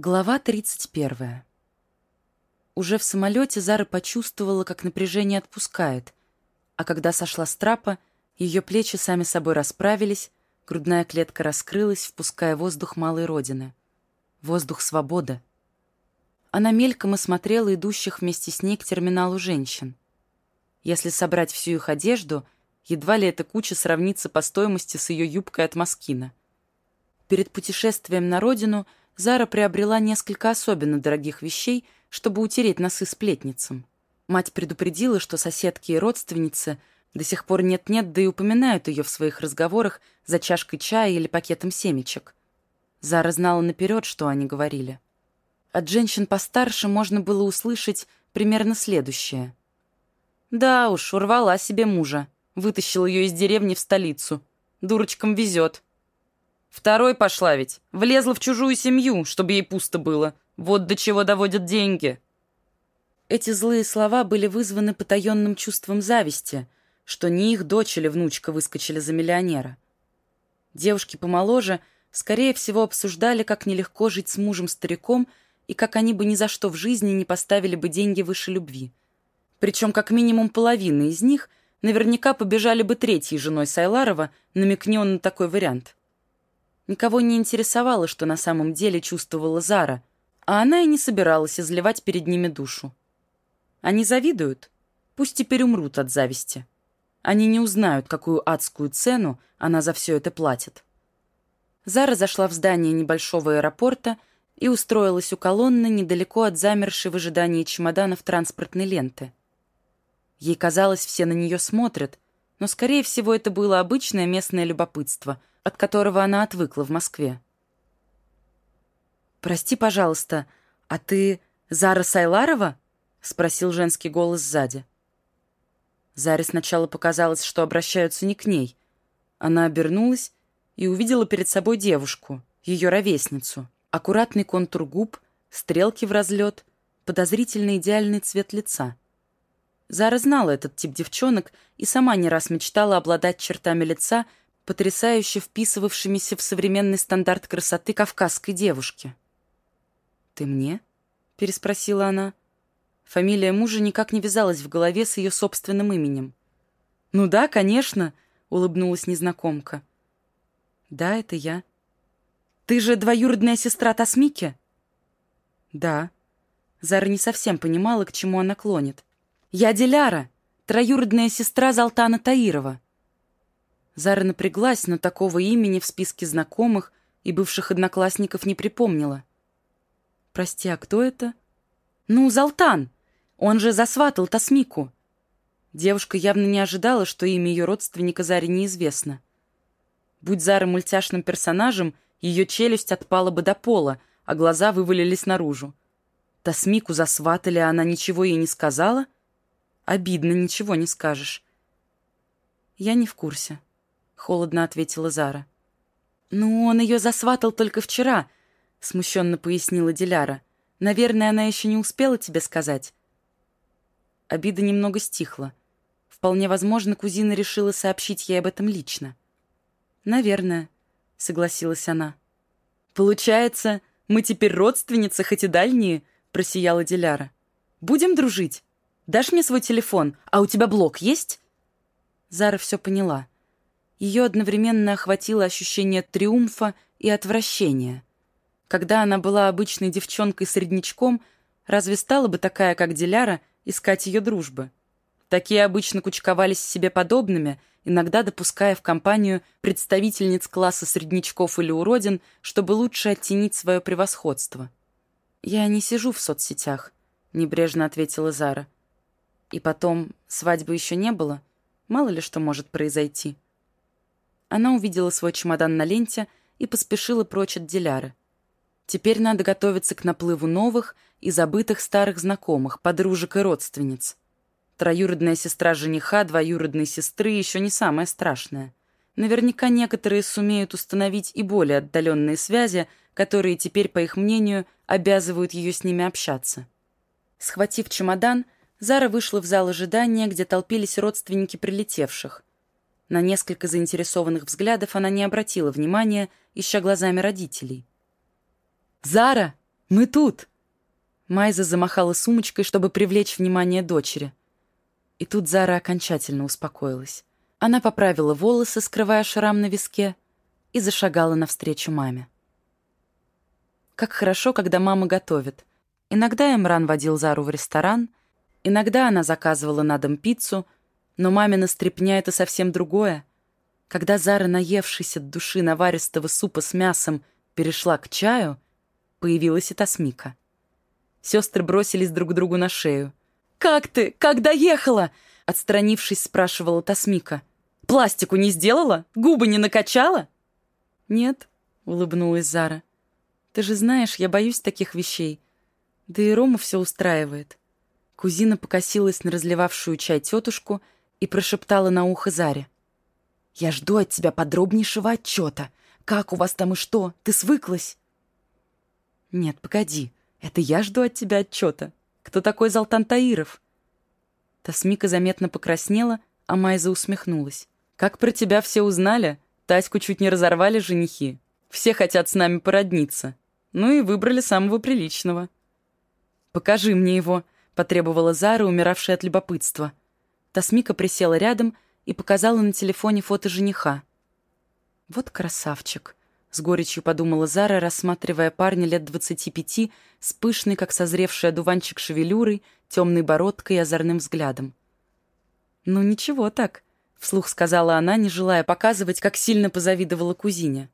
Глава 31. Уже в самолете Зара почувствовала, как напряжение отпускает, а когда сошла с трапа, ее плечи сами собой расправились, грудная клетка раскрылась, впуская воздух малой родины. Воздух свободы. Она мельком осмотрела идущих вместе с ней к терминалу женщин. Если собрать всю их одежду, едва ли эта куча сравнится по стоимости с ее юбкой от Маскина. Перед путешествием на родину – Зара приобрела несколько особенно дорогих вещей, чтобы утереть носы сплетницам. Мать предупредила, что соседки и родственницы до сих пор нет-нет, да и упоминают ее в своих разговорах за чашкой чая или пакетом семечек. Зара знала наперед, что они говорили. От женщин постарше можно было услышать примерно следующее. «Да уж, урвала себе мужа. Вытащил ее из деревни в столицу. Дурочкам везет. Второй пошла ведь. Влезла в чужую семью, чтобы ей пусто было. Вот до чего доводят деньги. Эти злые слова были вызваны потаенным чувством зависти, что не их дочь или внучка выскочили за миллионера. Девушки помоложе, скорее всего, обсуждали, как нелегко жить с мужем-стариком и как они бы ни за что в жизни не поставили бы деньги выше любви. Причем как минимум половина из них наверняка побежали бы третьей женой Сайларова, намекни на такой вариант. Никого не интересовало, что на самом деле чувствовала Зара, а она и не собиралась изливать перед ними душу. Они завидуют? Пусть теперь умрут от зависти. Они не узнают, какую адскую цену она за все это платит. Зара зашла в здание небольшого аэропорта и устроилась у колонны недалеко от замершей в ожидании чемоданов транспортной ленты. Ей казалось, все на нее смотрят, но, скорее всего, это было обычное местное любопытство — от которого она отвыкла в Москве. «Прости, пожалуйста, а ты Зара Сайларова?» — спросил женский голос сзади. Заре сначала показалось, что обращаются не к ней. Она обернулась и увидела перед собой девушку, ее ровесницу. Аккуратный контур губ, стрелки в разлет, подозрительно идеальный цвет лица. Зара знала этот тип девчонок и сама не раз мечтала обладать чертами лица, потрясающе вписывавшимися в современный стандарт красоты кавказской девушки. «Ты мне?» — переспросила она. Фамилия мужа никак не вязалась в голове с ее собственным именем. «Ну да, конечно», — улыбнулась незнакомка. «Да, это я». «Ты же двоюродная сестра Тасмики?» «Да». Зара не совсем понимала, к чему она клонит. «Я Диляра, троюродная сестра Залтана Таирова». Зара напряглась, но такого имени в списке знакомых и бывших одноклассников не припомнила. «Прости, а кто это?» «Ну, Залтан! Он же засватал Тасмику!» Девушка явно не ожидала, что имя ее родственника Заре неизвестно. Будь Зара мультяшным персонажем, ее челюсть отпала бы до пола, а глаза вывалились наружу. Тасмику засватали, а она ничего ей не сказала? Обидно, ничего не скажешь. Я не в курсе. — холодно ответила Зара. «Ну, он ее засватал только вчера», — смущенно пояснила Диляра. «Наверное, она еще не успела тебе сказать». Обида немного стихла. Вполне возможно, кузина решила сообщить ей об этом лично. «Наверное», — согласилась она. «Получается, мы теперь родственницы, хоть и дальние», — просияла Диляра. «Будем дружить? Дашь мне свой телефон, а у тебя блок есть?» Зара все поняла ее одновременно охватило ощущение триумфа и отвращения. Когда она была обычной девчонкой-среднячком, разве стала бы такая, как Диляра, искать ее дружбы? Такие обычно кучковались себе подобными, иногда допуская в компанию представительниц класса среднячков или уродин, чтобы лучше оттенить свое превосходство. «Я не сижу в соцсетях», — небрежно ответила Зара. «И потом, свадьбы еще не было. Мало ли что может произойти». Она увидела свой чемодан на ленте и поспешила прочь от Диляры. Теперь надо готовиться к наплыву новых и забытых старых знакомых, подружек и родственниц. Троюродная сестра жениха, двоюродной сестры еще не самое страшное. Наверняка некоторые сумеют установить и более отдаленные связи, которые теперь, по их мнению, обязывают ее с ними общаться. Схватив чемодан, Зара вышла в зал ожидания, где толпились родственники прилетевших. На несколько заинтересованных взглядов она не обратила внимания, ища глазами родителей. «Зара!» Мы тут!» Майза замахала сумочкой, чтобы привлечь внимание дочери. И тут Зара окончательно успокоилась. Она поправила волосы, скрывая шрам на виске, и зашагала навстречу маме. Как хорошо, когда мама готовит. Иногда Эмран водил Зару в ресторан, иногда она заказывала на дом пиццу, но мамина стряпня — это совсем другое. Когда Зара, наевшись от души наваристого супа с мясом, перешла к чаю, появилась и Тасмика. Сестры бросились друг другу на шею. «Как ты? Как доехала?» Отстранившись, спрашивала Тасмика. «Пластику не сделала? Губы не накачала?» «Нет», — улыбнулась Зара. «Ты же знаешь, я боюсь таких вещей. Да и Рому все устраивает». Кузина покосилась на разливавшую чай тетушку и прошептала на ухо Заре. «Я жду от тебя подробнейшего отчета. Как у вас там и что? Ты свыклась?» «Нет, погоди. Это я жду от тебя отчета. Кто такой Залтан Таиров?» Тасмика заметно покраснела, а Майза усмехнулась. «Как про тебя все узнали? Таську чуть не разорвали женихи. Все хотят с нами породниться. Ну и выбрали самого приличного». «Покажи мне его», — потребовала Зара, умиравшая от любопытства. Тасмика присела рядом и показала на телефоне фото жениха. «Вот красавчик», — с горечью подумала Зара, рассматривая парня лет двадцати пяти с пышной, как созревший одуванчик шевелюрой, темной бородкой и озорным взглядом. «Ну ничего так», — вслух сказала она, не желая показывать, как сильно позавидовала кузине.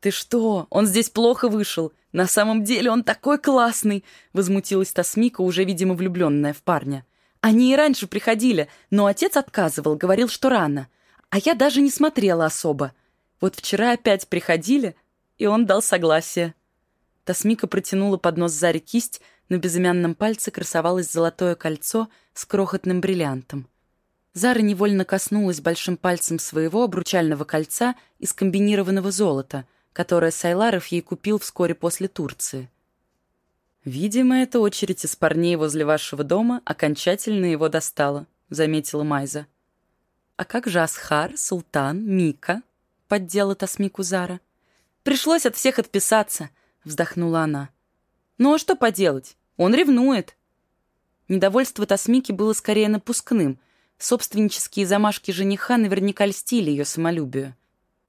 «Ты что? Он здесь плохо вышел. На самом деле он такой классный!» — возмутилась Тасмика, уже, видимо, влюбленная в парня. «Они и раньше приходили, но отец отказывал, говорил, что рано. А я даже не смотрела особо. Вот вчера опять приходили, и он дал согласие. Тасмика протянула под нос Заре кисть, на безымянном пальце красовалось золотое кольцо с крохотным бриллиантом. Зара невольно коснулась большим пальцем своего обручального кольца из комбинированного золота, которое Сайларов ей купил вскоре после Турции. «Видимо, эта очередь из парней возле вашего дома окончательно его достала», — заметила Майза. «А как же Асхар, Султан, Мика?» поддела Тасмику Зара. «Пришлось от всех отписаться», — вздохнула она. «Ну а что поделать? Он ревнует». Недовольство Тасмики было скорее напускным. Собственнические замашки жениха наверняка льстили ее самолюбию.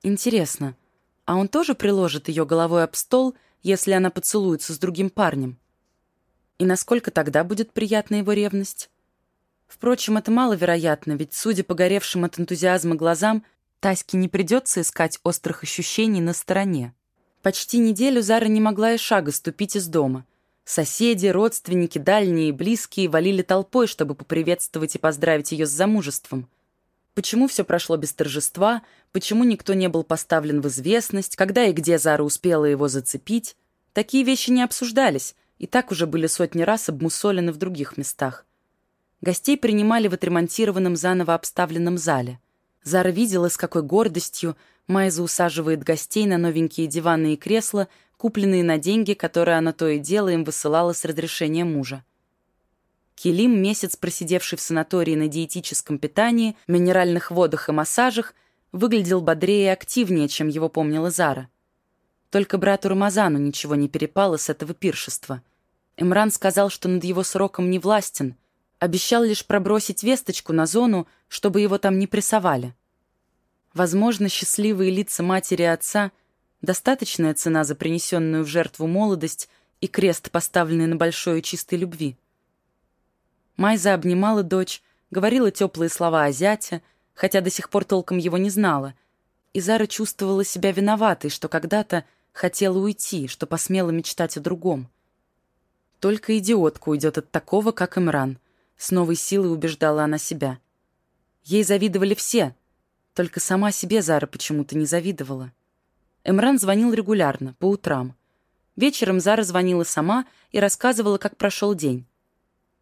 Интересно, а он тоже приложит ее головой об стол, если она поцелуется с другим парнем? И насколько тогда будет приятна его ревность? Впрочем, это маловероятно, ведь, судя по горевшим от энтузиазма глазам, Таське не придется искать острых ощущений на стороне. Почти неделю Зара не могла и шага ступить из дома. Соседи, родственники, дальние и близкие валили толпой, чтобы поприветствовать и поздравить ее с замужеством. Почему все прошло без торжества, почему никто не был поставлен в известность, когда и где Зара успела его зацепить, такие вещи не обсуждались, и так уже были сотни раз обмусолены в других местах. Гостей принимали в отремонтированном заново обставленном зале – Зара видела, с какой гордостью Майза усаживает гостей на новенькие диваны и кресла, купленные на деньги, которые она то и дело им высылала с разрешения мужа. Келим, месяц просидевший в санатории на диетическом питании, минеральных водах и массажах, выглядел бодрее и активнее, чем его помнила Зара. Только брату Рамазану ничего не перепало с этого пиршества. Имран сказал, что над его сроком не властен, Обещал лишь пробросить весточку на зону, чтобы его там не прессовали. Возможно, счастливые лица матери и отца — достаточная цена за принесенную в жертву молодость и крест, поставленный на большой чистой любви. Майза обнимала дочь, говорила теплые слова о зяте, хотя до сих пор толком его не знала, и Зара чувствовала себя виноватой, что когда-то хотела уйти, что посмела мечтать о другом. Только идиотка уйдет от такого, как Имран — с новой силой убеждала она себя. Ей завидовали все, только сама себе Зара почему-то не завидовала. Эмран звонил регулярно, по утрам. Вечером Зара звонила сама и рассказывала, как прошел день.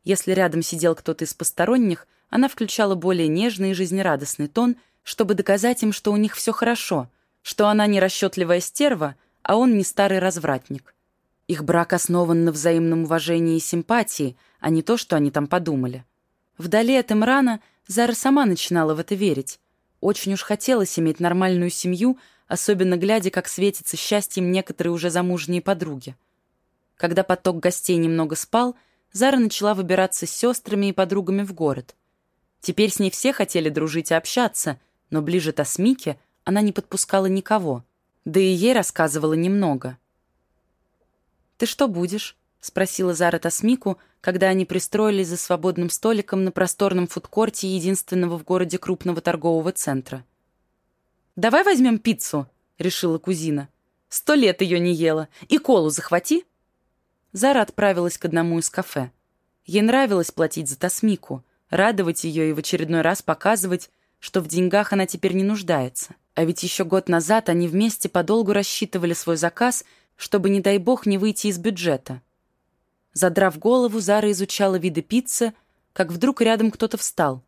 Если рядом сидел кто-то из посторонних, она включала более нежный и жизнерадостный тон, чтобы доказать им, что у них все хорошо, что она не расчетливая стерва, а он не старый развратник. Их брак основан на взаимном уважении и симпатии, а не то, что они там подумали. Вдали от Имрана Зара сама начинала в это верить. Очень уж хотелось иметь нормальную семью, особенно глядя, как светится счастьем некоторые уже замужние подруги. Когда поток гостей немного спал, Зара начала выбираться с сестрами и подругами в город. Теперь с ней все хотели дружить и общаться, но ближе Тасмике она не подпускала никого, да и ей рассказывала немного. «Ты что будешь?» — спросила Зара Тасмику, когда они пристроились за свободным столиком на просторном фудкорте единственного в городе крупного торгового центра. «Давай возьмем пиццу», — решила кузина. «Сто лет ее не ела. И колу захвати». Зара отправилась к одному из кафе. Ей нравилось платить за Тасмику, радовать ее и в очередной раз показывать, что в деньгах она теперь не нуждается. А ведь еще год назад они вместе подолгу рассчитывали свой заказ, чтобы, не дай бог, не выйти из бюджета. Задрав голову, Зара изучала виды пиццы, как вдруг рядом кто-то встал.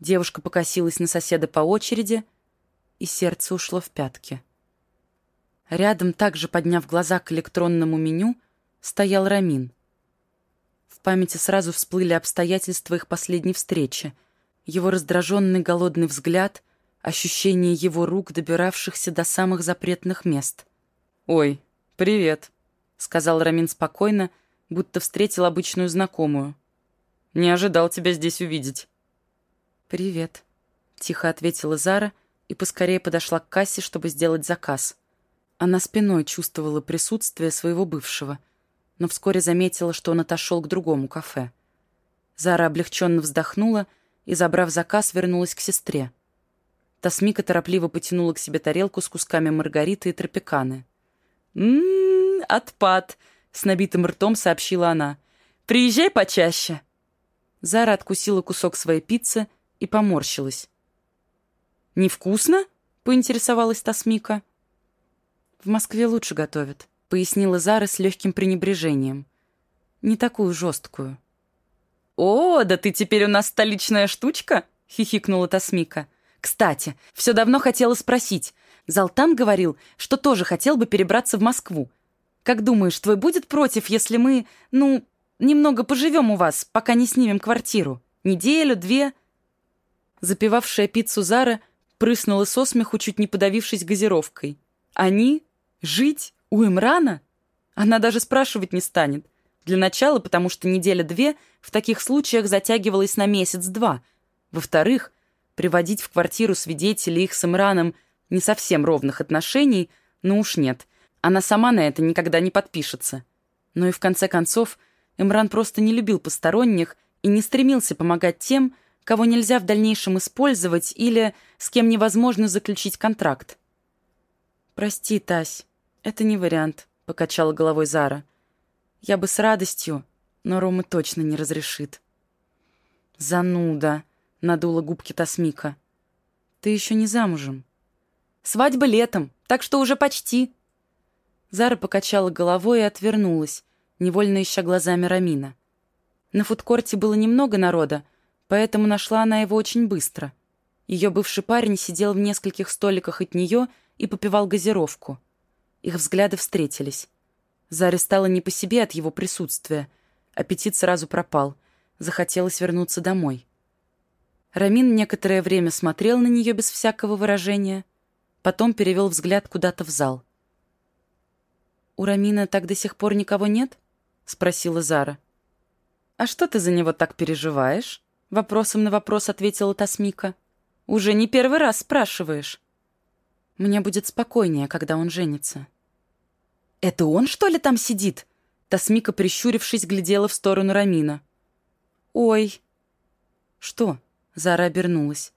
Девушка покосилась на соседа по очереди, и сердце ушло в пятки. Рядом, также подняв глаза к электронному меню, стоял Рамин. В памяти сразу всплыли обстоятельства их последней встречи. Его раздраженный голодный взгляд, ощущение его рук, добиравшихся до самых запретных мест. «Ой, привет», — сказал Рамин спокойно, — будто встретил обычную знакомую. «Не ожидал тебя здесь увидеть». «Привет», — тихо ответила Зара и поскорее подошла к кассе, чтобы сделать заказ. Она спиной чувствовала присутствие своего бывшего, но вскоре заметила, что он отошел к другому кафе. Зара облегченно вздохнула и, забрав заказ, вернулась к сестре. Тасмика торопливо потянула к себе тарелку с кусками маргариты и тропиканы. «М-м-м, отпад!» с набитым ртом сообщила она. «Приезжай почаще!» Зара откусила кусок своей пиццы и поморщилась. «Невкусно?» — поинтересовалась Тасмика. «В Москве лучше готовят», — пояснила Зара с легким пренебрежением. «Не такую жесткую». «О, да ты теперь у нас столичная штучка?» — хихикнула Тасмика. «Кстати, все давно хотела спросить. Залтан говорил, что тоже хотел бы перебраться в Москву. Как думаешь, твой будет против, если мы, ну, немного поживем у вас, пока не снимем квартиру? Неделю, две?» Запивавшая пиццу Зара прыснула со смеху, чуть не подавившись газировкой. «Они? Жить? У Имрана?» Она даже спрашивать не станет. Для начала, потому что неделя-две в таких случаях затягивалась на месяц-два. Во-вторых, приводить в квартиру свидетелей их с Имраном не совсем ровных отношений, ну уж нет — она сама на это никогда не подпишется. Но и в конце концов, Эмран просто не любил посторонних и не стремился помогать тем, кого нельзя в дальнейшем использовать или с кем невозможно заключить контракт. «Прости, Тась, это не вариант», — покачала головой Зара. «Я бы с радостью, но Рома точно не разрешит». «Зануда», — надула губки Тасмика. «Ты еще не замужем». «Свадьба летом, так что уже почти», Зара покачала головой и отвернулась, невольно ища глазами Рамина. На фудкорте было немного народа, поэтому нашла она его очень быстро. Ее бывший парень сидел в нескольких столиках от нее и попивал газировку. Их взгляды встретились. Заре стало не по себе от его присутствия. Аппетит сразу пропал. Захотелось вернуться домой. Рамин некоторое время смотрел на нее без всякого выражения, потом перевел взгляд куда-то в зал. «У Рамина так до сих пор никого нет?» — спросила Зара. «А что ты за него так переживаешь?» — вопросом на вопрос ответила Тасмика. «Уже не первый раз спрашиваешь». «Мне будет спокойнее, когда он женится». «Это он, что ли, там сидит?» Тасмика, прищурившись, глядела в сторону Рамина. «Ой!» «Что?» — Зара обернулась.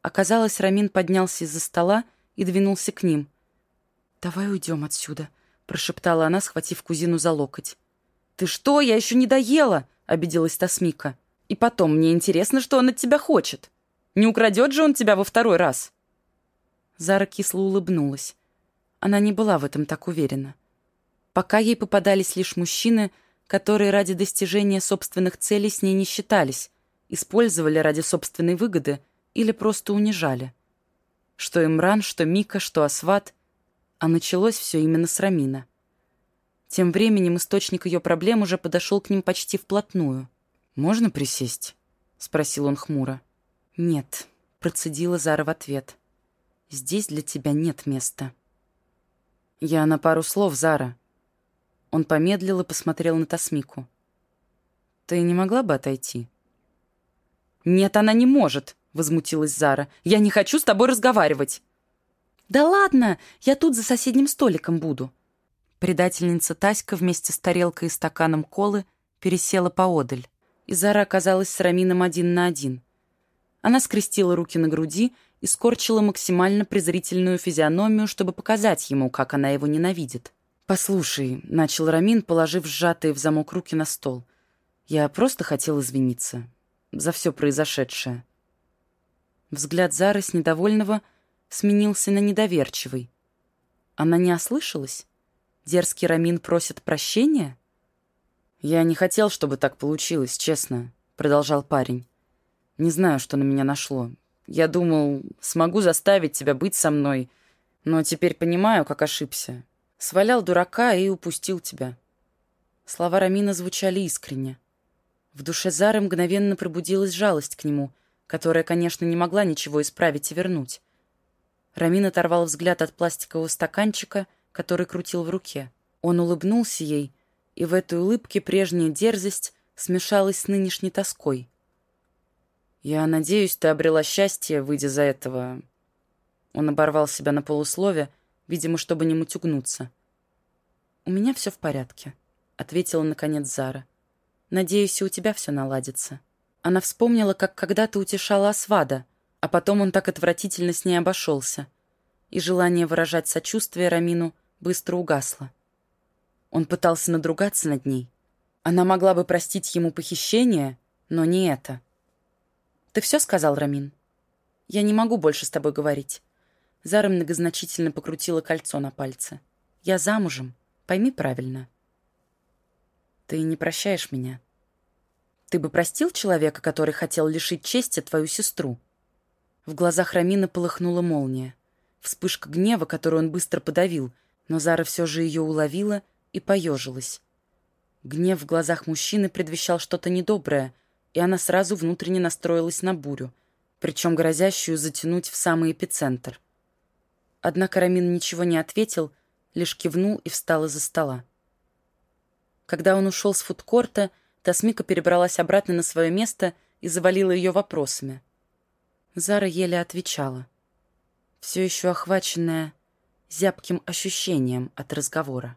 Оказалось, Рамин поднялся из-за стола и двинулся к ним. «Давай уйдем отсюда», — прошептала она, схватив кузину за локоть. «Ты что? Я еще не доела!» — обиделась Тасмика. «И потом, мне интересно, что он от тебя хочет. Не украдет же он тебя во второй раз?» Зара кисло улыбнулась. Она не была в этом так уверена. Пока ей попадались лишь мужчины, которые ради достижения собственных целей с ней не считались, использовали ради собственной выгоды или просто унижали. Что Имран, что Мика, что Асват а началось все именно с Рамина. Тем временем источник ее проблем уже подошел к ним почти вплотную. «Можно присесть?» — спросил он хмуро. «Нет», — процедила Зара в ответ. «Здесь для тебя нет места». «Я на пару слов, Зара». Он помедлил и посмотрел на Тасмику. «Ты не могла бы отойти?» «Нет, она не может», — возмутилась Зара. «Я не хочу с тобой разговаривать». «Да ладно, я тут за соседним столиком буду». Предательница Таська вместе с тарелкой и стаканом колы пересела поодаль, и Зара оказалась с Рамином один на один. Она скрестила руки на груди и скорчила максимально презрительную физиономию, чтобы показать ему, как она его ненавидит. «Послушай», — начал Рамин, положив сжатые в замок руки на стол, — «я просто хотел извиниться за все произошедшее». Взгляд Зары с недовольного сменился на недоверчивый. Она не ослышалась? Дерзкий Рамин просит прощения? «Я не хотел, чтобы так получилось, честно», — продолжал парень. «Не знаю, что на меня нашло. Я думал, смогу заставить тебя быть со мной, но теперь понимаю, как ошибся. Свалял дурака и упустил тебя». Слова Рамина звучали искренне. В душе Зары мгновенно пробудилась жалость к нему, которая, конечно, не могла ничего исправить и вернуть. Рамин оторвал взгляд от пластикового стаканчика, который крутил в руке. Он улыбнулся ей, и в этой улыбке прежняя дерзость смешалась с нынешней тоской. «Я надеюсь, ты обрела счастье, выйдя за этого...» Он оборвал себя на полуслове, видимо, чтобы не мутюгнуться. «У меня все в порядке», — ответила, наконец, Зара. Надеюсь, и у тебя все наладится». Она вспомнила, как когда-то утешала Асвада, а потом он так отвратительно с ней обошелся. И желание выражать сочувствие Рамину быстро угасло. Он пытался надругаться над ней. Она могла бы простить ему похищение, но не это. «Ты все сказал, Рамин? Я не могу больше с тобой говорить». Зара многозначительно покрутила кольцо на пальце. «Я замужем. Пойми правильно». Ты не прощаешь меня. Ты бы простил человека, который хотел лишить чести твою сестру?» В глазах Рамина полыхнула молния. Вспышка гнева, которую он быстро подавил, но Зара все же ее уловила и поежилась. Гнев в глазах мужчины предвещал что-то недоброе, и она сразу внутренне настроилась на бурю, причем грозящую затянуть в самый эпицентр. Однако Рамин ничего не ответил, лишь кивнул и встал из-за стола. Когда он ушел с фудкорта, Тасмика перебралась обратно на свое место и завалила ее вопросами. Зара еле отвечала, все еще охваченная зябким ощущением от разговора.